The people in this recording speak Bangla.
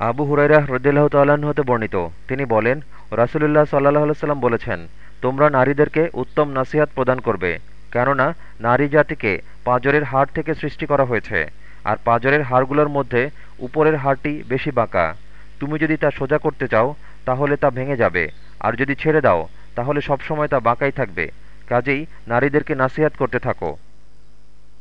আবু হুরাইরা হ্রদিল্লাহ তাল্লাহ্ন হতে বর্ণিত। তিনি বলেন, রাসুলুল্লাহ সাল্লাহ সাল্লাম বলেছেন, তোমরা নারীদেরকে উত্তম নাসিহাত প্রদান করবে, কেননা নারী জাতিকে পাঁজরের হাড় থেকে সৃষ্টি করা হয়েছে, আর পাঁজরের হাড়গুলোর মধ্যে উপরের হাড়টি বেশি বাঁকা। তুমি যদি তা সোজা করতে চাও, তাহলে তা ভেঙে যাবে, আর যদি ছেড়ে দাও, তাহলে সবসময় তা বাঁকাই থাকবে। কাজেই নারীদেরকে নাসিহাত করতে থাকো।